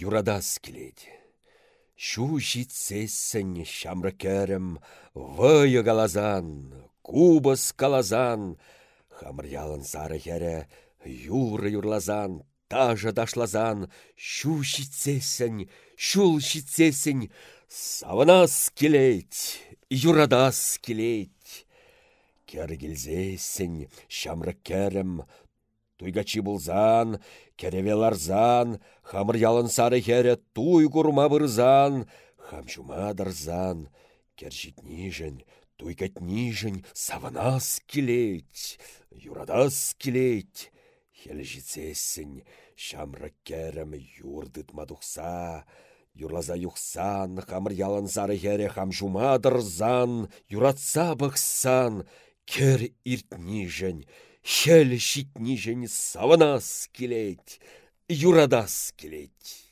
юрадас келеді. Шу житсесін шамры кәрім, вайы галазан, кубас калазан, Хамыр сары хәрі, юры юрлазан, тажы дашлазан, шу житсесін, шул житсесін, саванас келейт, юрадас келейт. Кәрі келзесін, шамры кәрім, туйгачи булзан, керевеларзан, хамыр ялын сары хәрі туй курма бұрзан, хамшумадырзан, кержитнижін, туйгатнижін саванас келейт, юрадас келейт, хелі житсесін, шамры кәрім юрдыт мадухса, Юрлаза юхсан, хамыр ялын сары хәрі хамшумадырзан, юратса бұқсан, кер иртнижін, Хәл шитнижен саванас келет, юрадас келет.